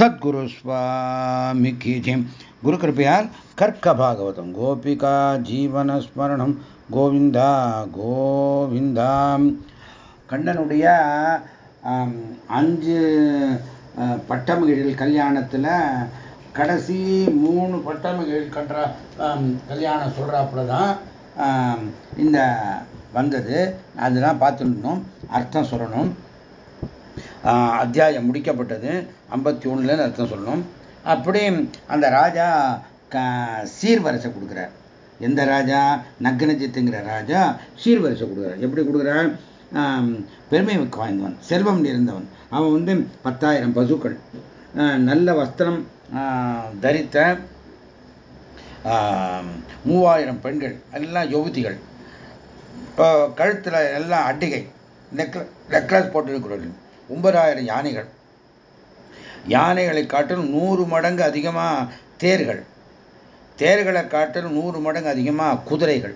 சத்குரு சுவாமிக்கு ஜெயம் குரு கிருப்பையால் கர்க்க பாகவதம். கோபிகா ஜீவனஸ்மரணம் கோவிந்தா கோவிந்தா. கண்ணனுடைய அஞ்சு பட்டமகிழில் கல்யாணத்தில் கடைசி மூணு பட்டமகிழில் கன்ற கல்யாணம் சொல்கிறாப்புல தான் இந்த வந்தது. அதெல்லாம் பார்த்துருந்தோம். அர்த்தம் சொல்லணும். அத்தியாயம் முடிக்கப்பட்டது. ஐம்பத்தி ஒன்றுலன்னு அர்த்தம் சொல்லணும். அப்படி அந்த ராஜா சீர்வரிசை கொடுக்குறார். எந்த ராஜா? நக்னஜித்துங்கிற ராஜா சீர்வரிசை கொடுக்குறார். எப்படி கொடுக்குறார்? பெருமை மிக்க வாய்ந்தவன் செல்வம் நிறைந்தவன். அவன் வந்து பத்தாயிரம் பசுக்கள். நல்ல வஸ்திரம் தரித்த மூவாயிரம் பெண்கள் எல்லாம் யுவதிகள். கழுத்தில் எல்லாம் அட்டிகை நெக்ல நெக்லஸ் போட்டிருக்கிறோம். ஒன்பதாயிரம் யானைகள். யானைகளை காட்டிலும் நூறு மடங்கு அதிகமாக தேர்கள். தேர்களை காட்டிலும் நூறு மடங்கு அதிகமாக குதிரைகள்.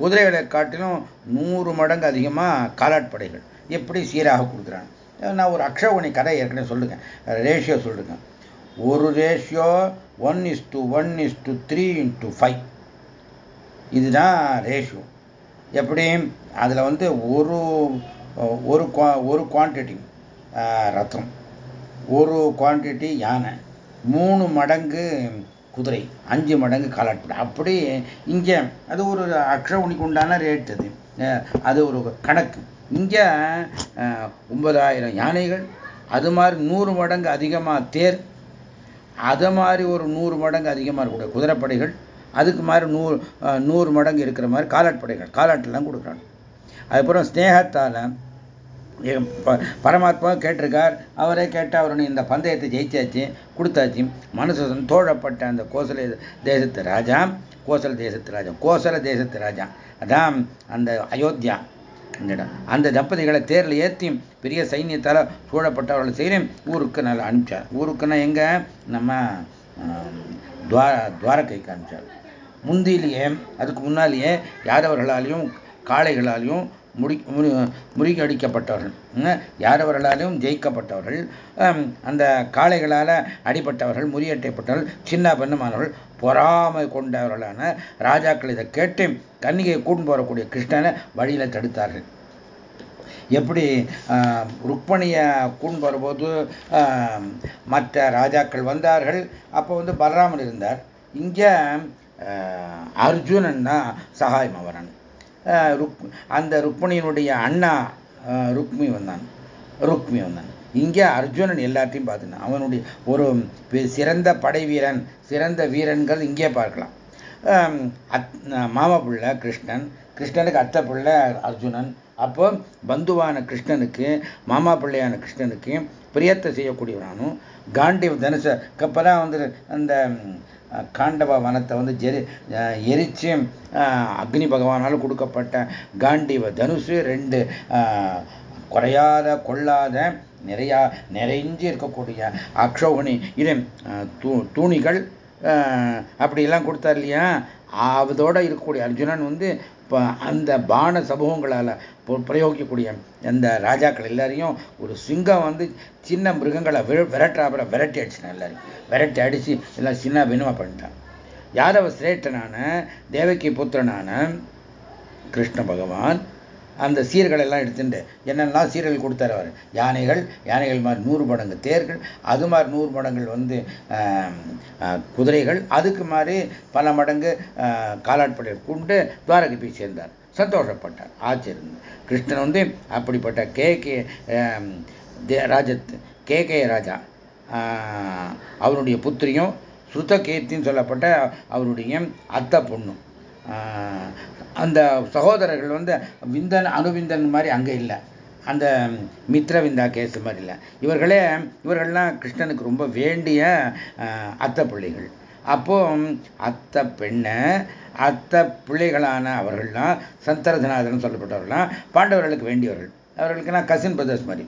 குதிரைகளை காட்டிலும் நூறு மடங்கு அதிகமாக காலாட்படைகள். எப்படி சீராக கொடுக்குறாங்க நான் ஒரு அக்ஷவணி கதை ஏற்கனவே சொல்லுங்க. ரேஷியோ சொல்லுங்க. ஒரு ratio one is to one is to three into five இதுதான் ரேஷியோ எப்படி? அதில் வந்து ஒரு ஒரு ஒரு குவான்டிட்டி ரத்தம். ஒரு குவான்டிட்டி யானை மூணு மடங்கு குதிரை அஞ்சு மடங்கு காலாட்படை. அப்படி இங்கே அது ஒரு அக்ஷவுனிக்கு உண்டான ரேட் அது. அது ஒரு கணக்கு. இங்கே ஒன்பதாயிரம் யானைகள் அது மாதிரி நூறு மடங்கு அதிகமாக தேர் அது மாதிரி ஒரு நூறு மடங்கு அதிகமாக இருக்கக்கூடிய குதிரைப்படைகள் அதுக்கு மாதிரி நூறு நூறு மடங்கு இருக்கிற மாதிரி காலாட்படைகள் காலாட்டெல்லாம் கொடுக்குறாங்க. அதுக்கப்புறம் ஸ்னேகத்தால் பரமாத்மா கேட்டிருக்கார். அவரே கேட்டு அவருடைய இந்த பந்தயத்தை ஜெயிச்சாச்சு கொடுத்தாச்சு. மனசு தோழப்பட்ட அந்த கோசல தேசத்து ராஜா கோசல தேசத்து ராஜா கோசல தேசத்து ராஜா. அதான் அந்த அயோத்தியா. அந்த தம்பதிகளை தேரில் ஏற்றி பெரிய சைன்யத்தால் சூழப்பட்டவர்களை செய்து ஊருக்கு நல்லா அனுப்பிச்சார். ஊருக்குன்னா எங்க? நம்ம துவார துவாரக்கைக்கு அனுப்பிச்சார். முந்திலேயே அதுக்கு முன்னாலேயே யாதவர்களாலையும் காளைகளாலையும் முடி முறியடிக்கப்பட்டவர்கள் யாரவர்களாலும் ஜெயிக்கப்பட்டவர்கள். அந்த காளைகளால் அடிப்பட்டவர்கள் முறியட்டைப்பட்டவர்கள் சின்ன பெண்ணுமானவர்கள் பொறாமை கொண்டவர்களான ராஜாக்கள் இதை கேட்டு கன்னிகையை கூட்டு போகக்கூடிய கிருஷ்ணனை வழியில் தடுத்தார்கள். எப்படி ருக்மணியை கூண்டு வரும்போது மற்ற ராஜாக்கள் வந்தார்கள். அப்போ வந்து பலராமன் இருந்தார். இங்கே அர்ஜுனன் தான் சகாயம் அவரன் அந்த ருக்மிணியினுடைய அண்ணா ருக்மி வந்தான். ருக்மி வந்தான். இங்கே அர்ஜுனன் எல்லாத்தையும் பார்த்துனான் அவனுடைய ஒரு சிறந்த படை வீரன் சிறந்த வீரன்கள் இங்கே பார்க்கலாம். மாமா பிள்ளை கிருஷ்ணன் கிருஷ்ணனுக்கு அத்தை பிள்ளை அர்ஜுனன் அப்போ பந்துவான கிருஷ்ணனுக்கு மாமா பிள்ளையான கிருஷ்ணனுக்கு பிரியத்தை செய்யக்கூடியவனானும் காண்டி தனுஷ கப்பலாம் வந்து அந்த காண்டவ வனத்தை வந்து ஜெரி எரிச்சு அக்னி பகவானால் கொடுக்கப்பட்ட காண்டிவ தனுசு ரெண்டு குறையாத கொள்ளாத நிறையா நிறைஞ்சு இருக்கக்கூடிய அக்ஷோகணி இது தூ தூணிகள் அப்படியெல்லாம் கொடுத்தார் இல்லையா? அதோட இருக்கக்கூடிய அர்ஜுனன் வந்து இப்போ அந்த பான சமூகங்களால் பிரயோகிக்கக்கூடிய அந்த ராஜாக்கள் எல்லாரையும் ஒரு சிங்கம் வந்து சின்ன மிருகங்களை விரட்டுறாப்புல விரட்டி அடிச்சிட்டான் எல்லாரையும். விரட்டி அடித்து எல்லாம் சின்ன பின்னமா பண்ணிட்டான். யாதவ சிரேஷ்டனான தேவகி புத்திரனான கிருஷ்ண பகவான் அந்த சீர்கள் எல்லாம் எடுத்துட்டு என்னெல்லாம் சீர்கள் கொடுத்தார் அவர்? யானைகள் யானைகள் மாதிரி நூறு மடங்கு தேர்கள் அது மாதிரி நூறு மடங்கள் வந்து குதிரைகள் அதுக்கு மாதிரி பல மடங்கு காலாட்படையை கொண்டு துவாரகை போய் சேர்ந்தார். சந்தோஷப்பட்டார் ஆச்சரியம். கிருஷ்ணன் வந்து அப்படிப்பட்ட K K Rajat K K Raja அவருடைய புத்திரியும் சுத்தகீர்த்தின்னு சொல்லப்பட்ட அவருடைய அத்தை பொண்ணும். அந்த சகோதரர்கள் வந்து விந்தன் அணுவிந்தன் மாதிரி அங்கே இல்லை. அந்த மித்ரவிந்தா கேஸ் மாதிரி இல்லை. இவர்களே இவர்கள்லாம் கிருஷ்ணனுக்கு ரொம்ப வேண்டிய அத்தை பிள்ளைகள். அப்போ அத்தை பெண்ணை அத்தை பிள்ளைகளான அவர்கள்லாம் சந்தரதநாதன் சொல்லப்பட்டவர்கள்லாம் பாண்டவர்களுக்கு வேண்டியவர்கள். அவர்களுக்குனா கசின் பிரதர்ஸ் மாதிரி.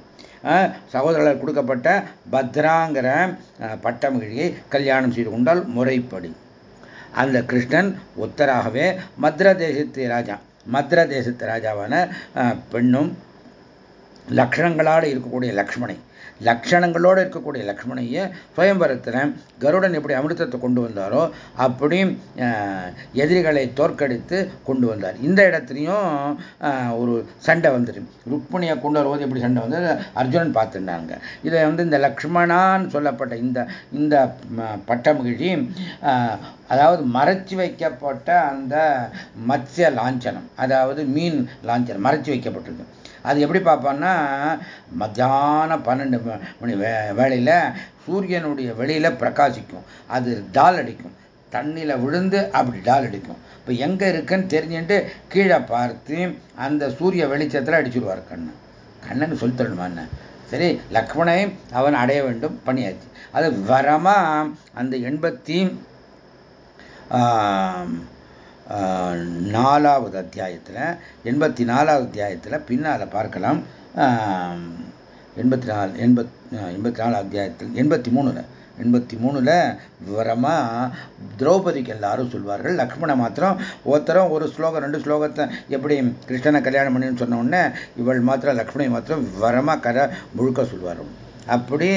சகோதரர்கள் கொடுக்கப்பட்ட பத்ராங்கிற பட்டமகிழியை கல்யாணம் செய்து கொண்டால் முறைப்படி. அந்த கிருஷ்ணன் உத்தராகவே மத்ர தேசத்து ராஜா மத்ர தேசத்து ராஜாவான பெண்ணும் லக்ஷணங்களோடு இருக்கக்கூடிய லக்ஷ்மணை. லட்சணங்களோடு இருக்கக்கூடிய லக்ஷ்மணையை சுயம்பரத்தில் கருடன் எப்படி அமிர்தத்தை கொண்டு வந்தாரோ அப்படி எதிரிகளை தோற்கடித்து கொண்டு வந்தார். இந்த இடத்துலையும் ஒரு சண்டை வந்துடும் ருக்மணியை கொண்டு வருவது எப்படி சண்டை வந்து அர்ஜுனன் பார்த்துட்டாங்க இதை வந்து இந்த லக்ஷ்மணான்னு சொல்லப்பட்ட இந்த இந்த பட்டமகிழி அதாவது மறைச்சு வைக்கப்பட்ட அந்த மத்ய லாஞ்சனம் அதாவது மீன் லாஞ்சனம் மறைச்சு வைக்கப்பட்டிருக்கு. அது எப்படி பார்ப்பான்னா மத்தியானம் பன்னெண்டு மணி வே வேளையில் சூரியனுடைய வெளியில் பிரகாசிக்கும். அது டால் அடிக்கும். தண்ணியில் விழுந்து அப்படி டால் அடிக்கும். இப்போ எங்கே இருக்குன்னு தெரிஞ்சுட்டு கீழே பார்த்து அந்த சூரிய வெளிச்சத்தில் அடிச்சுடுவார் கண்ணன் கண்ணன் சொல்லி தரணுமா என்ன? சரி லக்ஷ்மணை அவன் அடைய வேண்டும் பணியாச்சு அது வரமாக அந்த எண்பத்தி நாலாவது அத்தியாயத்தில் எண்பத்தி நாலாவது அத்தியாயத்தில் பின்னால் பார்க்கலாம். எண்பத்தி நாலு எண்பத் எண்பத்தி நாலு அத்தியாயத்தில் எண்பத்தி மூணில் எண்பத்தி மூணில் விவரமாக திரௌபதிக்கு எல்லாரும் சொல்வார்கள். லக்ஷ்மண மாத்திரம் ஒருத்தரம் ஒரு ஸ்லோகம் ரெண்டு ஸ்லோகத்தை எப்படி கிருஷ்ணனை கல்யாணம் பண்ணின்னு சொன்ன உடனே இவள் மாத்திரம் லக்ஷ்மணி மாத்திரம் விவரமாக கரை முழுக்க சொல்வார்கள் அப்படி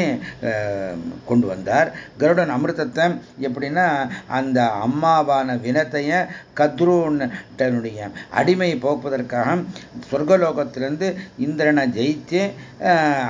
கொண்டு வந்தார். கருடன் அமிர்தத்தை எப்படின்னா அந்த அம்மாவான வினத்தைய கத்ருடைய அடிமையை போக்குவதற்காக சொர்க்கலோகத்திலிருந்து இந்திரனை ஜெயித்து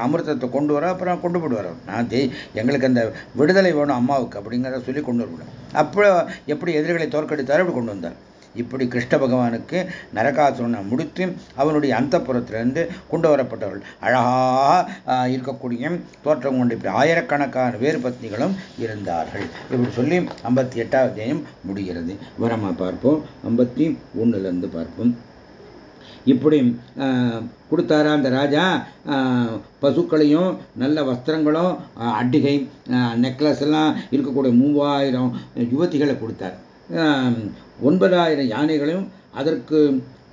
அமிர்தத்தை கொண்டு வர அப்புறம் கொண்டு போடுவார் நான் ஜெய் எங்களுக்கு அந்த விடுதலை வேணும் அம்மாவுக்கு அப்படிங்கிறத சொல்லி கொண்டு வருவேன் அப்போ எப்படி எதிரிகளை தோற்கடித்தாரோ அப்படி கொண்டு வந்தார். இப்படி கிருஷ்ண பகவானுக்கு நரகாசுரனை முடித்து அவனுடைய அந்த புறத்திலிருந்து கொண்டு வரப்பட்டவர்கள். அழகாக இருக்கக்கூடிய தோற்றம் கொண்டு இப்படி ஆயிரக்கணக்கான வேறு பத்னிகளும் இருந்தார்கள். இப்படி சொல்லி ஐம்பத்தி எட்டாவது அத்தியாயம் முடிகிறது. வரமா பார்ப்போம். ஐம்பத்தி ஒன்றுலேருந்து பார்ப்போம். இப்படி கொடுத்தாரா அந்த ராஜா? பசுக்களையும் நல்ல வஸ்திரங்களும் அட்டிகை நெக்லஸ் எல்லாம் இருக்கக்கூடிய மூவாயிரம் யுவதிகளை கொடுத்தார். ஒன்பதாயிரம் யானைகளையும் அதற்கு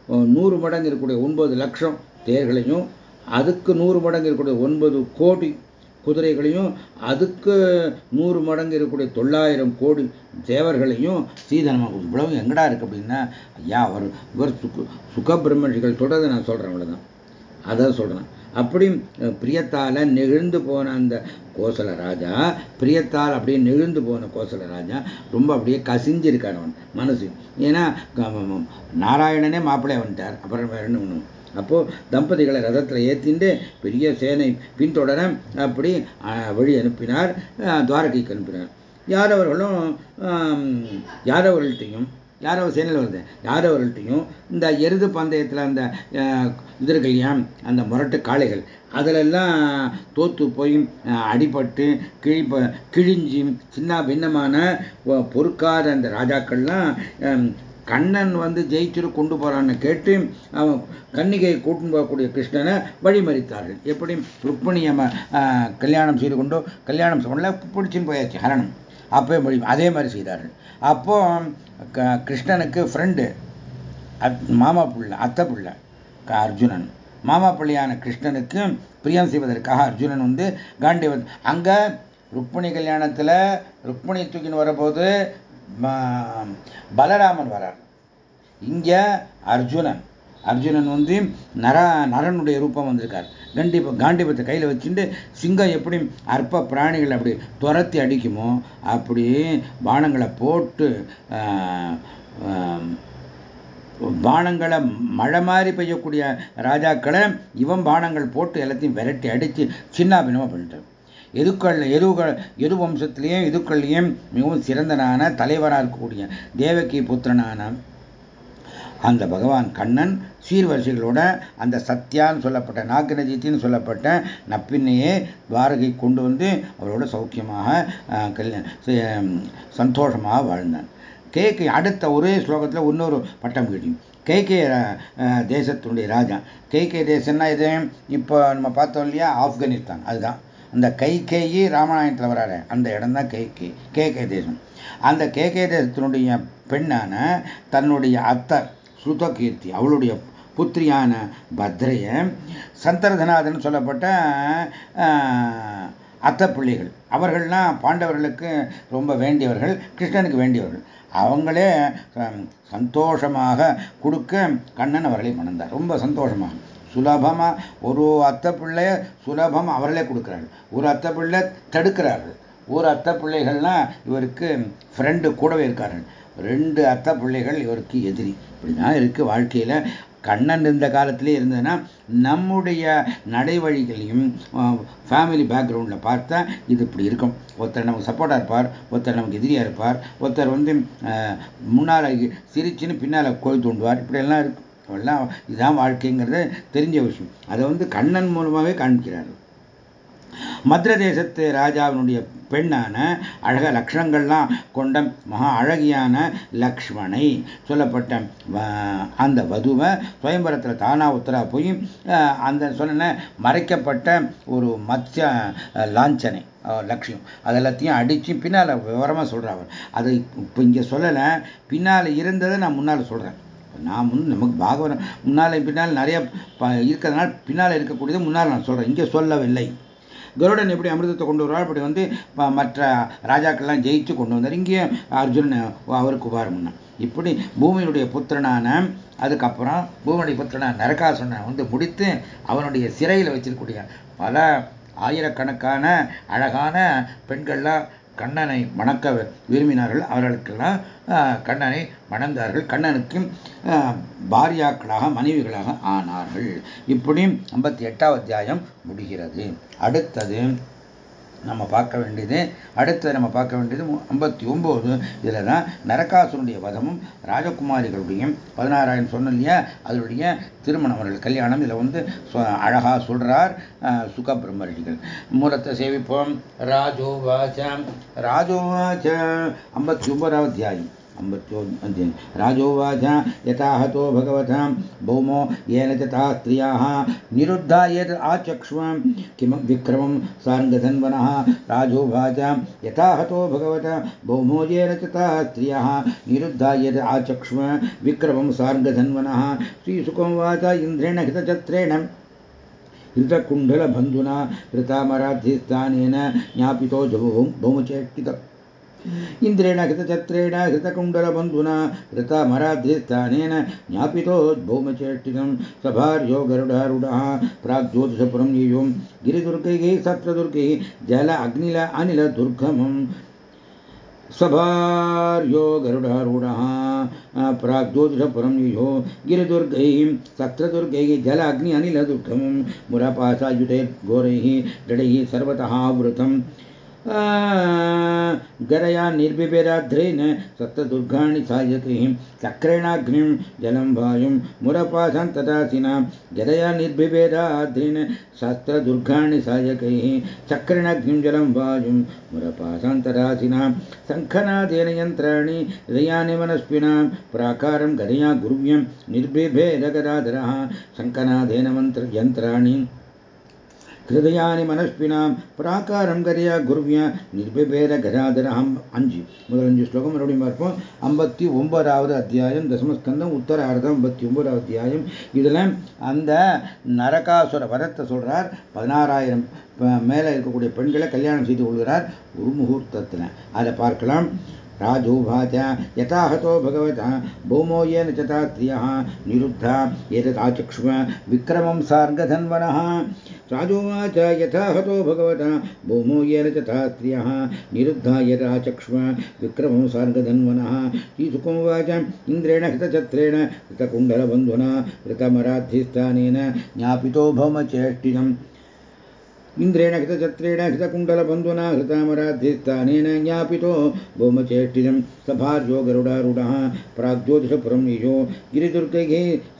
நூறு மடங்கு இருக்கக்கூடிய ஒன்பது லட்சம் தேர்களையும் அதுக்கு நூறு மடங்கு இருக்கக்கூடிய ஒன்பது கோடி குதிரைகளையும் அதுக்கு நூறு மடங்கு இருக்கக்கூடிய தொள்ளாயிரம் கோடி தேவர்களையும் சீதனமாக இவ்வளவு எங்கடா இருக்கு அப்படின்னா ஐயா அவர் இவர் சுக சுகபிரமணிகள் சொல்றதை நான் சொல்றேன் அவ்வளவுதான். அதான் சொல்றேன். அப்படி பிரியத்தால நெகிழ்ந்து போன அந்த கோசல ராஜா பிரியத்தால் அப்படியே நெகிழ்ந்து போன கோசல ராஜா ரொம்ப அப்படியே கசிஞ்சிருக்கார் அவன் மனசு. ஏன்னா நாராயணனே மாப்பிள்ளைய வந்துட்டார். அப்புறம் வேற என்ன அப்போ தம்பதிகளை ரதத்தில் ஏற்றிண்டு பெரிய சேனை பின்தொடர அப்படி வழி அனுப்பினார். துவாரகைக்கு அனுப்பினார். யாதவர்களும் யாதவர்கள்ட்டையும் யாரோ சேனல் வருது யாரவர்கள்ட்டையும் இந்த எருது பந்தயத்தில் அந்த இது அந்த முரட்டு காளைகள் அதிலெல்லாம் தோத்து போய் அடிபட்டு கிழிப்ப கிழிஞ்சி சின்ன பின்னமான பொறுக்காத அந்த ராஜாக்கள்லாம் கண்ணன் வந்து ஜெயிச்சுட்டு கொண்டு போறான்னு கேட்டு அவன் கன்னிகையை கூட்டின்னு போகக்கூடிய கிருஷ்ணனை வழிமறித்தார்கள். எப்படி? ருக்மணியை கல்யாணம் செய்து கொண்டோ கல்யாணம் பண்ணல பிடிச்சின்னு போயாச்சு ஹரணம். அப்போ முடியும் அதே மாதிரி செய்தார்கள். அப்போ கிருஷ்ணனுக்கு ஃப்ரெண்டு மாமா பிள்ளை அத்தை பிள்ளை அர்ஜுனன். மாமா பிள்ளையான கிருஷ்ணனுக்கு பிரியம் செய்வதற்காக அர்ஜுனன் வந்து காண்டிவன் அங்கே ருக்மிணி கல்யாணத்தில் ருக்மிணி தூக்கின்னு வரபோது பலராமன் வரார். இங்கே அர்ஜுனன் அர்ஜுனன் வந்து நர நரனுடைய ரூபம் வந்திருக்கார். கண்டிப்பா காண்டிபத்தை கையில் வச்சுட்டு சிங்கம் எப்படி அற்ப பிராணிகள் அப்படி துரத்தி அடிக்குமோ அப்படி பானங்களை போட்டு பானங்களை மழை மாதிரி பெய்யக்கூடிய ராஜாக்களை இவன் பானங்கள் போட்டு எல்லாத்தையும் விரட்டி அடித்து சின்ன பின்னமாக எதுக்கள் எதுகள் எது வம்சத்திலையும் எதுக்கள்லையும் மிகவும் சிறந்தனான தலைவராக இருக்கக்கூடிய தேவகி புத்திரனான அந்த பகவான் கண்ணன் சீர்வரிசைகளோட அந்த சத்யான்னு சொல்லப்பட்ட நாகநஜித்தின்னு சொல்லப்பட்ட நப்பின்னையே துவாரகை கொண்டு வந்து அவரோட சௌக்கியமாக சந்தோஷமாக வாழ்ந்தான். கேக்கு அடுத்த ஒரே ஸ்லோகத்தில் இன்னொரு பட்டம் கிடையும் கேகே தேசத்தினுடைய ராஜா. கேகே தேசம்னா இது இப்போ நம்ம பார்த்தோம் இல்லையா ஆப்கானிஸ்தான். அதுதான். அந்த கைகேயி ராமாயணத்தில் வராரு அந்த இடம் தான் கைகே கேகே தேசம். அந்த கேகே தேசத்தினுடைய பெண்ணான தன்னுடைய அத்தர் சுதகீர்த்தி அவளுடைய புத்திரியான பத்ரைய சந்தரதநாதன் சொல்லப்பட்ட அத்தை பிள்ளைகள். அவர்கள்லாம் பாண்டவர்களுக்கு ரொம்ப வேண்டியவர்கள் கிருஷ்ணனுக்கு வேண்டியவர்கள். அவங்களே சந்தோஷமாக கொடுக்க கண்ணன் அவர்களை மணந்தார். ரொம்ப சந்தோஷமாக. சுலபமாக ஒரு அத்தை பிள்ளைய சுலபம் அவர்களே கொடுக்குறாங்க ஒரு அத்தை பிள்ளை தடுக்கிறார்கள். ஒரு அத்தை பிள்ளைகள்னா இவருக்கு ஃப்ரெண்டு கூடவே இருக்கார்கள். ரெண்டு அத்தை பிள்ளைகள் இவருக்கு எதிரி. இப்படிதான் இருக்குது வாழ்க்கையில். கண்ணன் இருந்த காலத்திலே இருந்ததுன்னா நம்முடைய நடைவழிகளையும் ஃபேமிலி பேக்ரவுண்டில் பார்த்தா இது இப்படி இருக்கும். ஒருத்தர் நமக்கு சப்போர்ட்டாக இருப்பார் ஒருத்தர் நமக்கு எதிரியாக இருப்பார் ஒருத்தர் வந்து முன்னால் சிரிச்சுன்னு பின்னால் கோயில் தூண்டுவார். இப்படியெல்லாம் இருக்கும் எல்லாம் இதுதான் வாழ்க்கைங்கிறது தெரிஞ்ச விஷயம். அதை வந்து கண்ணன் மூலமாகவே காண்பிக்கிறார்கள். மதுர தேசத்து ராஜாவினுடைய பெண்ணான அழக லக்ஷணங்கள்லாம் கொண்ட மகா அழகியான லக்ஷ்மணை சொல்லப்பட்ட அந்த வதுவை சுயம்பரத்தில் தானா உத்தரா போய் அந்த சொன்ன மறைக்கப்பட்ட ஒரு மத்திய லாஞ்சனை லட்சியம் அதெல்லாத்தையும் அடித்து பின்னால் விவரமாக சொல்கிறார் அது இப்போ இங்கே சொல்லலை பின்னால் இருந்ததை நான் முன்னால் சொல்கிறேன் நான் முன் நமக்கு பாகவரம் முன்னால் பின்னால் நிறைய இருக்கிறதுனால பின்னால் இருக்கக்கூடியது முன்னால் நான் சொல்கிறேன் இங்கே சொல்லவில்லை. கருடன் எப்படி அமிர்தத்தை கொண்டு வருவார் அப்படி வந்து மற்ற ராஜாக்கள்லாம் ஜெயிச்சு கொண்டு வந்தார். இங்கே அர்ஜுன் அவருக்கு உபாரம் இப்படி பூமியினுடைய புத்திரனான அதுக்கப்புறம் பூமியுடைய புத்திரனான நரகாசுரனை வந்து முடித்து அவனுடைய சிறையில் வச்சிருக்கக்கூடிய பல ஆயிரக்கணக்கான அழகான பெண்கள்லாம் கண்ணனை மணக்க விரும்பினார்கள். அவர்களுக்கெல்லாம் கண்ணனை மணந்தார்கள். கண்ணனுக்கும் பாரியாக்களாக மனைவிகளாக ஆனார்கள். இப்படி ஐம்பத்தி எட்டாவது அத்தியாயம் முடிகிறது. அடுத்தது நம்ம பார்க்க வேண்டியது அடுத்து நம்ம பார்க்க வேண்டியது ஐம்பத்தி ஒன்பது இதில் தான் நரகாசுனுடைய வதமும் ராஜகுமாரிகளுடைய பதினாறாயிரம் சொன்ன இல்லையா? அதனுடைய திருமணம் அவர்கள் கல்யாணம். இதில் வந்து அழகா சொல்கிறார் சுக பிரம்மரிகள் மூலத்தை சேவிப்போம். ராஜோவாச்ச ராஜோவாச்ச ஐம்பத்தி ஒன்பதாவது தியாயம் अम्बत्योऽध्ययन राजोवाच यथा भगवतां भौमो येन च ताः स्त्रियाः निरुद्धा यत् आचक्ष्व। विक्रमं सार्ङ्गधन्वनः। राजोवाच भौमो येन च ताः स्त्रियः निरुद्धा यत् आचक्ष्व। विक्रमं सार्ङ्गधन्वनः। श्रीसुखोवाच इन्द्रेण हितचत्रेण। हृतकुण्डलबन्धुना हृतामराध्यस्थानेन ज्ञापितो भौमचेष्टित इन्द्रेण हृतचत्रेण हृतकुण्डलबन्धुना हृतमराध्यस्थानेन ज्ञापितोद्भौमचेष्टितं सभार्यो गरुडारूढः प्राग्ज्योतिषपुरं येयो गिरिदुर्गैः सप्तदुर्गैः जल अग्निल अनिलदुर्गमम् सभार्यो गरुडारूढः प्राग्ज्योतिषपुरं युयो गिरिदुर्गैः सत्रदुर्गैः जल अग्नि अनिलदुर्गमं मुरपासायुतैर्घोरैः जडैः सर्वतः आवृतम् गरया निर्बिबेराध्रेन सप्तदुर्गाणि सायकैः चक्रेणाग्निं जलं वायुं मुरपासं तदासिना गरया निर्बिबेराध्रेन सहस्रदुर्गाणि सायकैः चक्रेणाग्निं जलं वायुं मुरपासं तदासिना शङ्खनादेन यन्त्राणि हृदयानि मनस्विनां प्राकारं गरया गुरुव्यं निर्बिभेदगदाधरः शङ्खनादेन मन्त्रयन्त्राणि ஹிருதயானி மனஸ்வினாம் பிராகாரம் கரியா குருவியா நிர்பிபேத கதாதரம் அஞ்சு முதல் அஞ்சு ஸ்லோகம் மறுபடியும் பார்ப்போம் ஐம்பத்தி ஒன்பதாவது அத்தியாயம் தசமஸ்கந்தம் உத்தரார்த்தம் ஐம்பத்தி ஒன்பதாவது அத்தியாயம் இதில் அந்த நரகாசுர வரத்தை சொல்கிறார் பதினாறாயிரம் மேலே இருக்கக்கூடிய பெண்களை கல்யாணம் செய்து கொள்கிறார் ஒரு முகூர்த்தத்தில். அதை பார்க்கலாம். राजोवाच यथा हतो भगवता, भौमो येन च स्त्रियः निरुद्धा एतदाचक्ष्व विक्रमं सार्गधन्वनः। राजोवाच यथा हतो भगवता, भौमो येन च स्त्रियः निरुद्धा यदाचक्ष्व विक्रमं सार्गधन्वनः। श्रीसुकोवाच, इन्द्रेण हृतचत्रेण हृतकुण्डलबन्धुना हृतमराध्यस्थानेन ज्ञापितो भौमचेष्टितम् इन्द्रेण कृतचत्रेण कृतकुण्डलबन्धुना हृतामराध्यस्थानेन ज्ञापितो भौमचेष्टिजं सभार्यो गरुडारूढः प्राग्ज्योतिषपुरम् ईशो गिरिदुर्गैः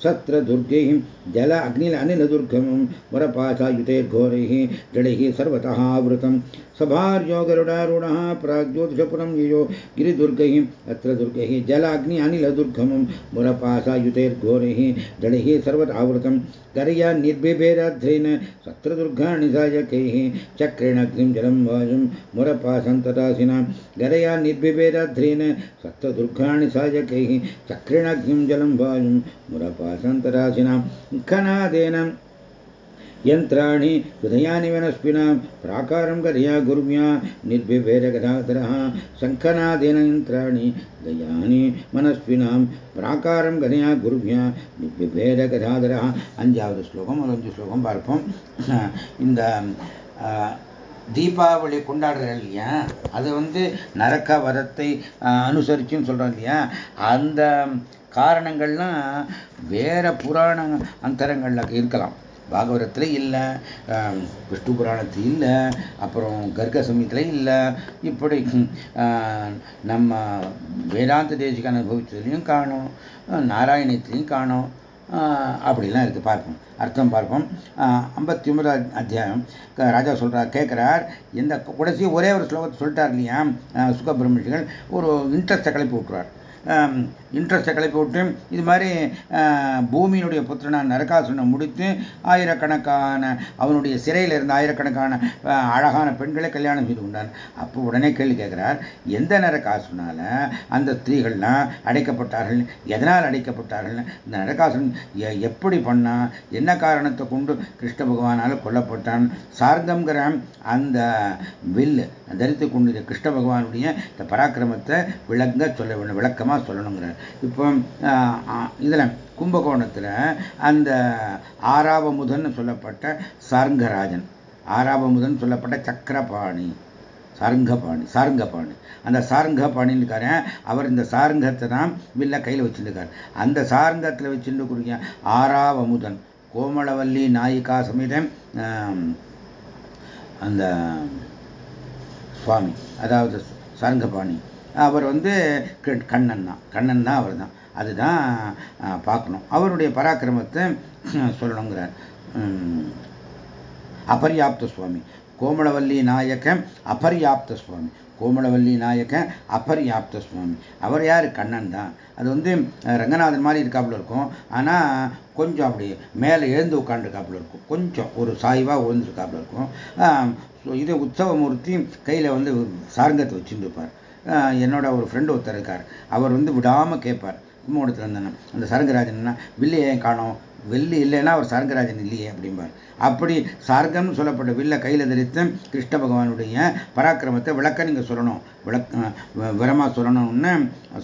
सत्रदुर्गैः जल अग्निल अनिलदुर्गं वरपाशायुतेर्घोरैः जलैः सर्वतः आवृतम् सभार्यो गरुडारूढः प्राग्ज्योतिषपुरं ययो गिरिदुर्गैः, अत्र दुर्गैः जलाग्नि अनिलदुर्गमं मुरपासायुतैर्घोरैः जलैः सर्वदावृतं करया निर्बिभेराध्रेन सत्र दुर्गाणि चक्रेण चक्रेणाग्निं जलं वायुं मुरपासन्तदासिना गरया निर्बिभेराध्रेन सत्र दुर्गाणि चक्रेण चक्रेणाग्निं जलं वायुं मुरपासन्तदासिना खनादेन यन्त्राणि हृदयानि वनस्पिनां प्राकारं गदया गुर्म्या निर्विभेदगदाधरः शङ्खनादेन यन्त्राणि हृदयानि मनस्विनां प्राकारं गदया गुर्म्या निर्विभेदगदाधरः அஞ்சாவது ஸ்லோகம் ஒரு அஞ்சு ஸ்லோகம் பார்ப்போம் இந்த தீபாவளி கொண்டாடுறோம் இல்லையா அது வந்து நரக்க வரத்தை அனுசரிச்சுன்னு சொல்கிறோம் இல்லையா அந்த காரணங்கள்லாம் வேற புராண அந்தரங்களில் இருக்கலாம் பாகவதத்தில் இல்லை விஷ்ணு புராணத்தில் இல்லை அப்புறம் கர்க்க சமயத்தில் இல்லை. இப்படி நம்ம வேதாந்த தேசிக அனுபவிச்சதுலையும் காணும் நாராயணத்திலையும் காணும் அப்படிலாம் இருக்குது பார்ப்போம். அர்த்தம் பார்ப்போம். ஐம்பத்தி ஒன்பதாவது அத்தியாயம். ராஜா சொல்கிறார் கேட்குறார் இந்த கடைசி ஒரே ஒரு ஸ்லோகத்தை சொல்லிட்டார் இல்லையா? சுகபிரமணிகள் ஒரு இன்ட்ரெஸ்ட்டை கிளப்பி விட்டுருவார். இன்ட்ரெஸ்ட்டை கிளப்பி விட்டு இது மாதிரி பூமியினுடைய புத்திரனான நரகாசுனை முடித்து ஆயிரக்கணக்கான அவனுடைய சிறையில் இருந்த ஆயிரக்கணக்கான அழகான பெண்களை கல்யாணம் செய்து கொண்டான். அப்போ உடனே கேள்வி கேட்கிறார் எந்த நரகாசுனால அந்த ஸ்திரீகள்லாம் அடைக்கப்பட்டார்கள் எதனால் அடைக்கப்பட்டார்கள்? இந்த நரகாசுன் எப்படி பண்ணால் என்ன காரணத்தை கொண்டு கிருஷ்ண பகவானால் கொல்லப்பட்டான்? சார்கம்ங்கிற அந்த வில்லு தரித்து கொண்டு கிருஷ்ண பகவானுடைய இந்த பராக்கிரமத்தை விளங்க சொல்ல வேண்டும் விளக்கமாக சொல்லணுங்கிறார். இப்போ இதில் கும்பகோணத்தில் அந்த ஆறாவமுதன் சொல்லப்பட்ட சார்ங்கராஜன். ஆறாவமுதன் சொல்லப்பட்ட சக்கரபாணி. சாருங்கபாணி சாருங்கபாணி. அந்த சாருங்கபாணின்னு அவர் இந்த சாருங்கத்தை தான் வில்ல கையில் வச்சுருக்கார் அந்த சாருங்கத்தில் வச்சுருக்கக்கூடிய ஆறாவமுதன் கோமளவல்லி நாயிகா சமேதம் அந்த சுவாமி அதாவது சாருங்கபாணி. அவர் வந்து கண்ணன் தான். கண்ணன் தான் அவர் தான். அதுதான் பார்க்கணும். அவருடைய பராக்கிரமத்தை சொல்லணுங்கிறார். அபர்யாப்த சுவாமி. கோமளவல்லி நாயக்க அபர்யாப்த சுவாமி. கோமளவல்லி நாயக்க அபர்யாப்த சுவாமி. அவர் யார்? கண்ணன் தான். அது வந்து ரங்கநாதன் மாதிரி இருக்காப்புல இருக்கும். ஆனால் கொஞ்சம் அப்படி மேலே எழுந்து உட்காந்துருக்காப்புல இருக்கும். கொஞ்சம் ஒரு சாய்வாக உழுந்துருக்காப்புல இருக்கும். இது உற்சவமூர்த்தி கையில் வந்து சாரங்கத்தை வச்சுருந்துருப்பார். என்னோட ஒரு ஃப்ரெண்டு ஒருத்தர் இருக்கார். அவர் வந்து விடாமல் கேட்பார் கும்பகோணத்தில் இருந்தானே அந்த சரங்கராஜன்னா வில்லை ஏன் காணும்? வெள்ளி இல்லைன்னா அவர் சரங்கராஜன் இல்லையே அப்படிம்பார். அப்படி சார்கம்னு சொல்லப்பட்ட வில்லை கையில் தரித்து கிருஷ்ண பகவானுடைய பராக்கிரமத்தை விளக்க நீங்கள் சொல்லணும். விளக்க விரமாக சொல்லணும்னு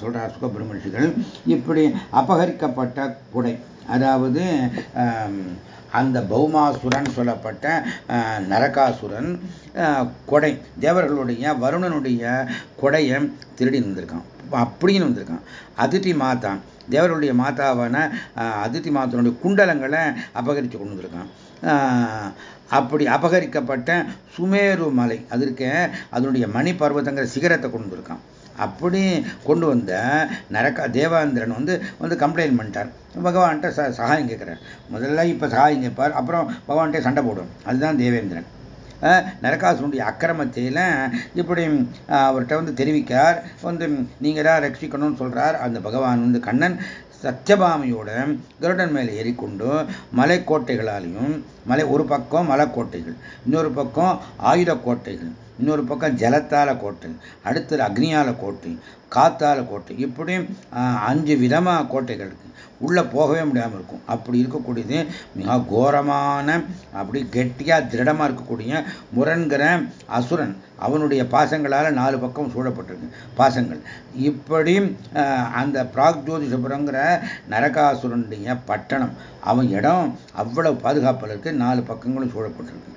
சொல்கிறார் சுகபிரமணிகள் இப்படி அபகரிக்கப்பட்ட குடை. அதாவது அந்த பௌமாசுரன் சொல்லப்பட்ட நரகாசுரன் கொடை தேவர்களுடைய வருணனுடைய கொடையை திருடி வந்திருக்கான். அப்படின்னு வந்திருக்கான். அதிதி மாதா தேவருடைய மாதாவான அதிர்த்தி மாதனுடைய குண்டலங்களை அபகரித்து கொண்டு வந்திருக்கான். அப்படி அபகரிக்கப்பட்ட சுமேரு மலை அது இருக்க அதனுடைய மணி பர்வதங்கிற சிகரத்தை கொண்டு வந்திருக்கான். அப்படி கொண்டு வந்த நரக்கா தேவாந்திரன் வந்து வந்து கம்ப்ளைண்ட் பண்ணிட்டார். பகவான்கிட்ட ச சகாயம் கேட்குறார். முதல்ல இப்போ சகாயம் கேட்பார் அப்புறம் பகவான்கிட்ட சண்டை போடும். அதுதான் தேவேந்திரன். நரகாசுனுடைய அக்கிரமத்தையில் இப்படி அவர்கிட்ட வந்து தெரிவிக்கார் வந்து நீங்கள் தான் ரட்சிக்கணும்னு சொல்கிறார் அந்த பகவான் வந்து கண்ணன் சத்தியபாமியோட கருடன் மேலே ஏறிக்கொண்டு மலைக்கோட்டைகளாலையும் மலை ஒரு பக்கம் மலைக்கோட்டைகள் இன்னொரு பக்கம் ஆயுத கோட்டைகள் இன்னொரு பக்கம் ஜலத்தால கோட்டை அடுத்தது அக்னியால கோட்டை காத்தால கோட்டை. இப்படி அஞ்சு விதமாக கோட்டைகள் இருக்கு. உள்ளே போகவே முடியாமல் இருக்கும். அப்படி இருக்கக்கூடியது மிக கோரமான அப்படி கெட்டியாக திருடமாக இருக்கக்கூடிய முரண்கிற அசுரன். அவனுடைய பாசங்களால் நாலு பக்கம் சூழப்பட்டிருக்கு. பாசங்கள். இப்படி அந்த பிராக் ஜோதிஷபுரங்கிற நரகாசுரனுடைய பட்டணம். அவன் இடம் அவ்வளவு பாதுகாப்பில் இருக்கு. நாலு பக்கங்களும் சூழப்பட்டிருக்கு.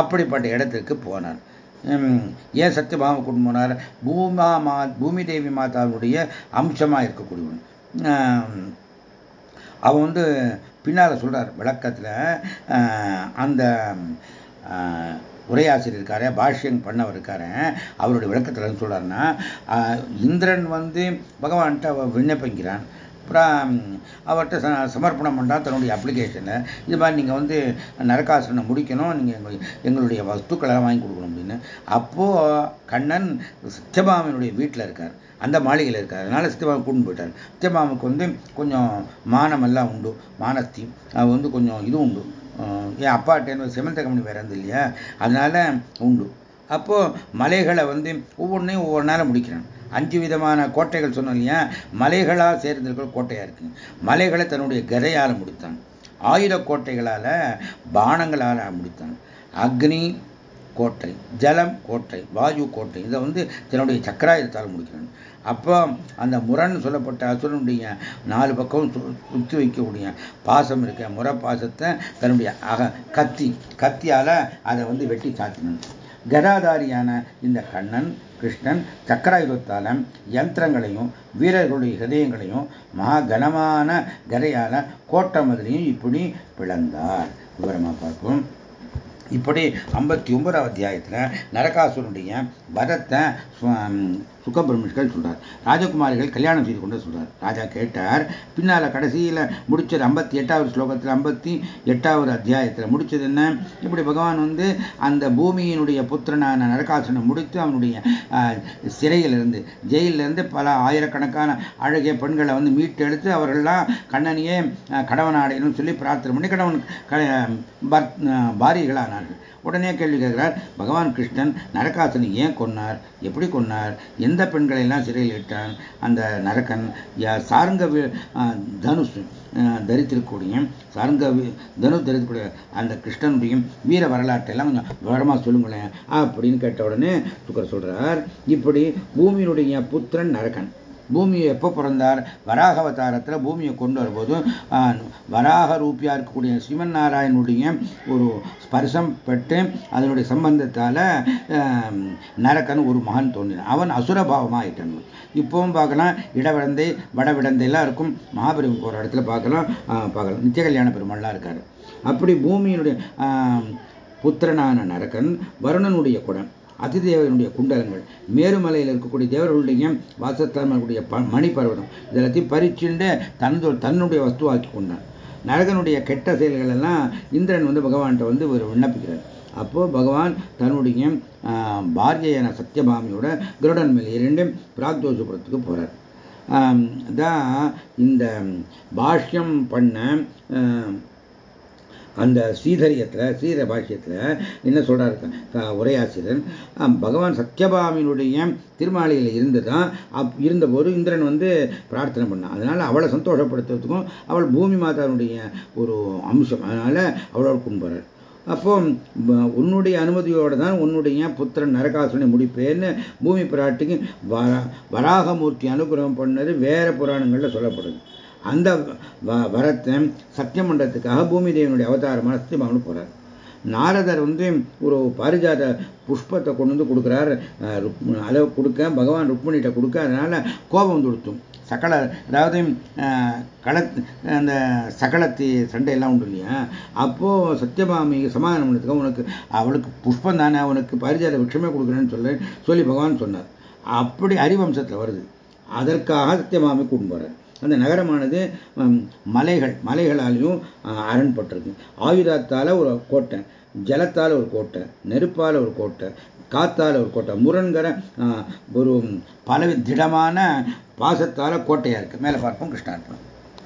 அப்படிப்பட்ட இடத்துக்கு போனார் ஏன் சத்தியபாம கொண்டு போனார்? பூமா மா பூமி தேவி மாதாவுடைய அம்சமாக இருக்கக்கூடியவன். அவன் வந்து பின்னால் சொல்கிறார் விளக்கத்தில் அந்த உரையாசிரியர் இருக்காரு பாஷ்யம் பண்ணவர் இருக்காரு அவருடைய விளக்கத்தில் சொல்கிறாருன்னா இந்திரன் வந்து பகவான்கிட்ட விண்ணப்பிக்கிறான். அவர்கிட்ட சமர்ப்பணம் பண்ணால் தன்னுடைய அப்ளிகேஷனை இது மாதிரி நீங்கள் வந்து நரகாசனை முடிக்கணும் நீங்கள் எங்களுடைய வஸ்துக்களை வாங்கி கொடுக்கணும் அப்படின்னு. அப்போது கண்ணன் சத்யபாமனுடைய வீட்டில் இருக்கார். அந்த மாளிகையில் இருக்கார். அதனால் சத்யபாமன் கூட்டு போயிட்டார். சத்யபாமுக்கு வந்து கொஞ்சம் மானமெல்லாம் உண்டு. மானஸ்தி அது வந்து கொஞ்சம் இது உண்டு. என் அப்பாட்டேன்னு செமந்த கம்பெனி வேறு இருந்து இல்லையா? அதனால் உண்டு. அப்போது மலைகளை வந்து ஒவ்வொன்றையும் ஒவ்வொரு நாளும் முடிக்கிறான் அஞ்சு விதமான கோட்டைகள் சொன்னோம் இல்லையா? மலைகளாக சேர்ந்திருக்கிற கோட்டையாக இருக்குங்க மலைகளை தன்னுடைய கதையால் முடித்தான். ஆயுத கோட்டைகளால் பானங்களால் முடித்தான். அக்னி கோட்டை ஜலம் கோட்டை வாயு கோட்டை இதை வந்து தன்னுடைய சக்கராயுதத்தால் முடிக்கிறான் அப்போ அந்த முரண் சொல்லப்பட்ட அசுரனுடைய நாலு பக்கம் சுற்றி வைக்கக்கூடிய பாசம் இருக்க முறை பாசத்தை தன்னுடைய அக கத்தி கத்தியால் அதை வந்து வெட்டி சாத்தினான் கதாதாரியான இந்த கண்ணன் கிருஷ்ணன் சக்கராயுதத்தால யந்திரங்களையும் வீரர்களுடைய ஹிரதயங்களையும் மகா கனமான கதையால கோட்டை மதிலையும் இப்படி பிளந்தார். விவரமா பார்ப்போம். இப்படி ஐம்பத்தி ஒன்பதாவது அத்தியாயத்தில் நரகாசுரனுடைய வதத்தை சுகபிரமிஷ்கள் சொல்றார். ராஜகுமாரிகள் கல்யாணம் செய்து கொண்டு சொல்றார். ராஜா கேட்டார் பின்னால கடைசியில் முடிச்சது ஐம்பத்தி எட்டாவது ஸ்லோகத்தில் ஐம்பத்தி எட்டாவது அத்தியாயத்தில் முடிச்சது என்ன? இப்படி பகவான் வந்து அந்த பூமியினுடைய புத்திரனான நரகாசுரனை முடித்து அவனுடைய சிறையிலிருந்து ஜெயிலிருந்து பல ஆயிரக்கணக்கான அழகிய பெண்களை வந்து மீட்டு எடுத்து அவர்கள்லாம் கண்ணனையே கடவனாடையணும் சொல்லி பிரார்த்தனை பண்ணி கடவன் பாரியர்களானார்கள் உடனே கேள்வி கேட்கிறார் பகவான் கிருஷ்ணன் நரகாசனை ஏன் கொன்னார்? எப்படி கொன்னார்? எந்த பெண்களை எல்லாம் சிறையில் இட்டான்? அந்த நரக்கன் சாருங்க தனுஷ் தரித்திருக்கூடிய சாருங்க தனு தரித்திருக்கூடிய அந்த கிருஷ்ணனுடைய வீர வரலாற்றை எல்லாம் கொஞ்சம் விவரமாக சொல்லுங்களேன் அப்படின்னு கேட்ட உடனே சுக்கர் சொல்றார் இப்படி பூமியினுடைய புத்திரன் நரக்கன் பூமியை எப்போ பிறந்தார்? வராக அவதாரத்தில் பூமியை கொண்டு வரும்போதும் வராக ரூபியாக இருக்கக்கூடிய சிவன் நாராயணனுடைய ஒரு ஸ்பர்சம் பெற்று அதனுடைய சம்பந்தத்தால் நரக்கன் ஒரு மகன் தோன்றினான். அவன் அசுரபாவமாக ஆயிட்டான் இப்போவும் பார்க்கலாம். இடவிடந்தை வடவிடந்தையெல்லாம் இருக்கும். மகாபெரும் போகிற இடத்துல பார்க்கலாம். பார்க்கலாம். நித்திய கல்யாண பெருமாள்லாம் இருக்காரு. அப்படி பூமியினுடைய புத்திரனான நரக்கன் வருணனுடைய குடம் அதிதேவனுடைய குண்டலங்கள் மேருமலையில் இருக்கக்கூடிய தேவர்களுடைய வாசத்தால் இருக்கக்கூடிய மணி பர்வதம் இதெல்லாத்தையும் பறிச்சுண்டு தனது தன்னுடைய வஸ்துவாக்கி கொண்டான். நரகனுடைய கெட்ட செயல்கள் எல்லாம் இந்திரன் வந்து பகவான்கிட்ட வந்து ஒரு விண்ணப்பிக்கிறார். அப்போ பகவான் தன்னுடைய பாரியன சத்யபாமியோட கருடன் மேல் இரண்டு பிராக்தோஷபுரத்துக்கு போறார். தான் இந்த பாஷ்யம் பண்ண அந்த ஸ்ரீதரியத்தில் ஸ்ரீர பாஷ்யத்தில் என்ன சொல்கிறார் உரையாசிரியர் பகவான் சத்யபாமியினுடைய திருமாலையில் இருந்து தான் அப் இருந்தபோது இந்திரன் வந்து பிரார்த்தனை பண்ணான். அதனால் அவளை சந்தோஷப்படுத்துறதுக்கும் அவள் பூமி மாதாவுடைய ஒரு அம்சம். அதனால் அவளோட கும்புறார் அப்போ உன்னுடைய அனுமதியோடு தான் உன்னுடைய புத்திரன் நரகாசுரனை முடிப்பேன்னு பூமி பிராட்டிக்கு வராகமூர்த்தி அனுகிரகம் பண்ணது வேற புராணங்களில் சொல்லப்படுது. அந்த வரத்தை சத்தியம் பண்ணுறதுக்காக பூமி தேவனுடைய அவதாரமான சத்தியமாகனு போகிறார் நாரதர் வந்து ஒரு பாரிஜாத புஷ்பத்தை கொண்டு வந்து கொடுக்குறார். அளவு கொடுக்க பகவான் ருக்மணிகிட்ட கொடுக்க அதனால கோபம் தொடுத்தும் கொடுத்தும் சகல அதாவது கள அந்த சகலத்தி சண்டையெல்லாம் உண்டு இல்லையா? அப்போது சத்யபாமி சமாதானம் பண்ணதுக்கு உனக்கு அவளுக்கு புஷ்பம் தானே உனக்கு பரிஜாத விஷயமே கொடுக்குறேன்னு சொல்ல சொல்லி பகவான் சொன்னார். அப்படி ஹரிவம்சத்தில் வருது. அதற்காக சத்யபாமி கூட்டு போகிறார் அந்த நகரமானது மலைகள் மலைகளாலையும் அரண்பட்டிருக்கு ஆயுதத்தால் ஒரு கோட்டை ஜலத்தால் ஒரு கோட்டை நெருப்பால் ஒரு கோட்டை காத்தால் ஒரு கோட்டை முரண்கிற ஒரு பல திடமான பாசத்தால் கோட்டையாக இருக்குது மேலே பார்ப்போம் கிருஷ்ணார்ப்பணம்